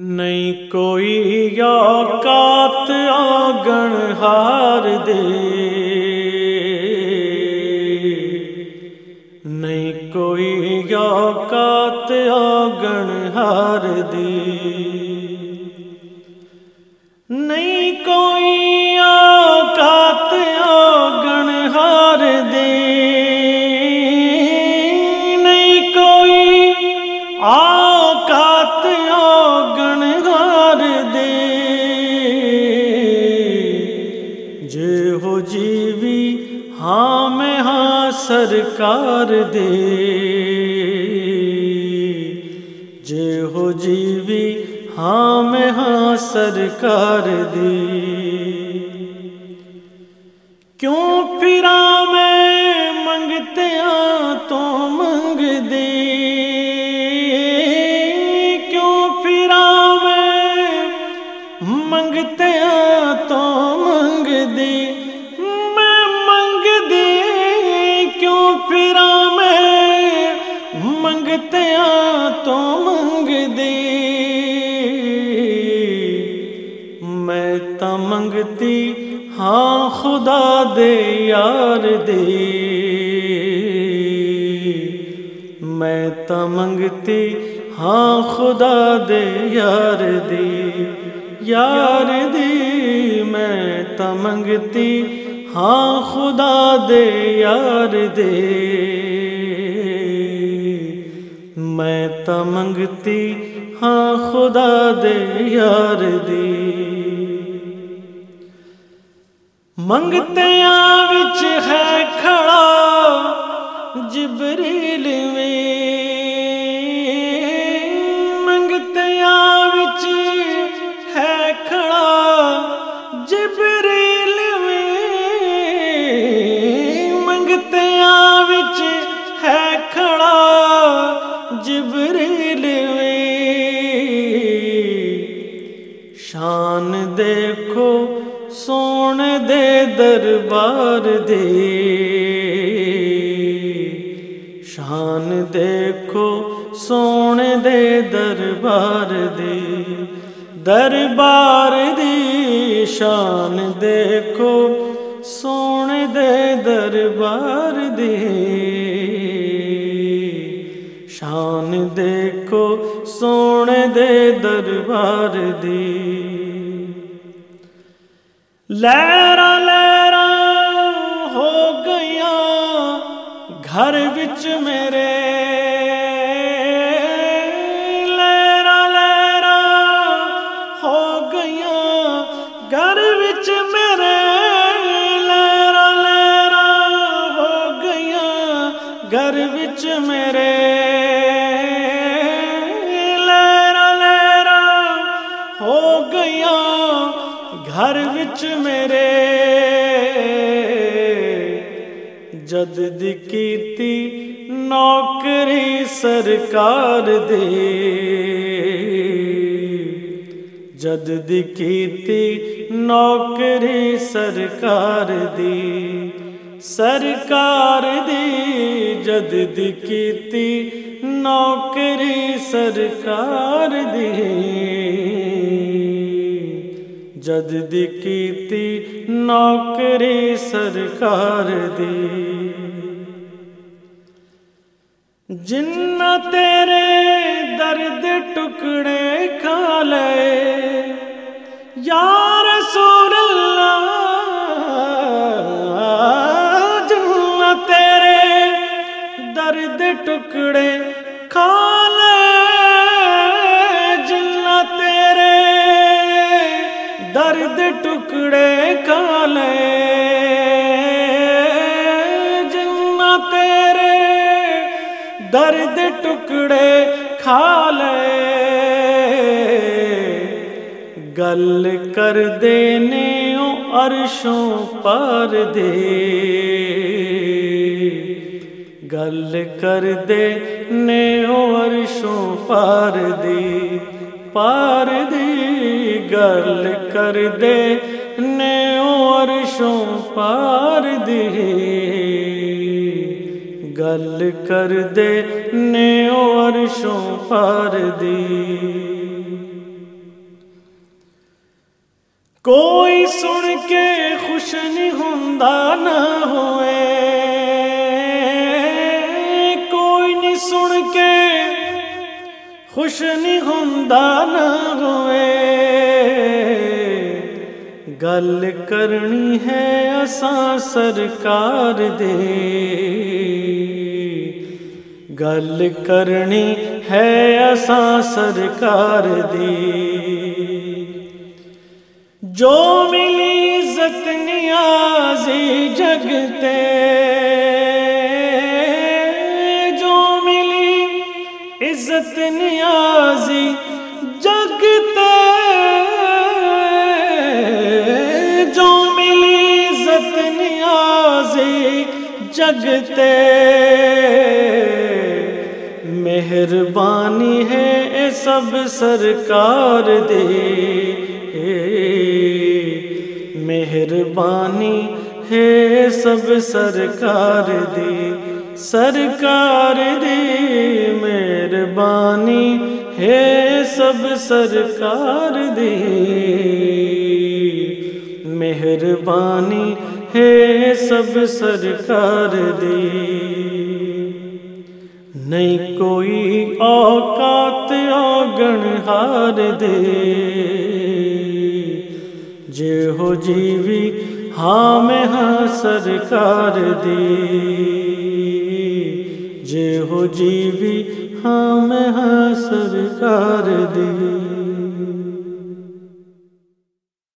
نہیں کوئی اوقات آگن ہار دے نہیں کوئی اوقات آگن ہار دے سرکار دے۔ جے ہو جیوی ہاں میں ہاں سرکار دے۔ کیوں پھرا میں منگتے ہاں تو منگ دی میں تا منگتی ہاں خدا دے یار دے۔ میں تا منگتی ہاں خدا دے یار دے۔ یار دی میں تا منگتی ہاں خدا دے یار دے۔ میں تا منگتی ہاں خدا دے یار دی منگتیاں وچ ہے کھڑا جبریل میں منگتیاں وچ ہے کھڑا جبریل میں منگتیاں وچ دربار دے۔ شان دیکھو سونے دے دربار دے۔ دربار دی شان دیکھو سونے دے دربار دے۔ شان دیکھو سونے دے دربار دی لہرا گھر بچ میرے لہرا لہرا ہو گیا گھر بچ میرے لہرا لہرا ہو گیا گھر بچ میرے لہرا لہرا ہو گیا گھر وچ میرے جد کیتی نوکری سرکار دے۔ جد کیتی نوکری سرکار دی۔ سرکار دی جد کیتی نوکری سرکار دی۔ جد کیتی نوکری سرکار دی جن تیرے درد ٹکڑے کھا لے یا رسول اللہ جن تیرے درد ٹکڑے درد ٹکڑے کھا لے گل کر دینے عرشوں پر دے گل کر دے نیو عرشوں پار دی پار دی گل کر دے نیو عرشوں پار دی گل کر دے نیو پر دی۔ کوئی سن کے خوش نہیں ہوندا نہ ہوئے۔ کوئی نہیں سن کے خوش نہیں ہوندا نہ ہوئے۔ گل کرنی ہے اساں سرکار دے۔ گل کرنی ہے اساں سرکار دی جو ملی عزت نیازی جگتے جگتے مہربانی ہے اے سب سرکار دے۔ مہربانی ہے سب سرکار دی سرکار دی مہربانی ہے سب سرکار دی مہربانی ہے سب سرکار دی۔ نہیں کوئی اوقات اوگن ہار دے۔ جے ہو جیوی ہاں میں ہاں سرکار دی۔ جے ہو جیوی ہاں میں ہاں سرکار دی۔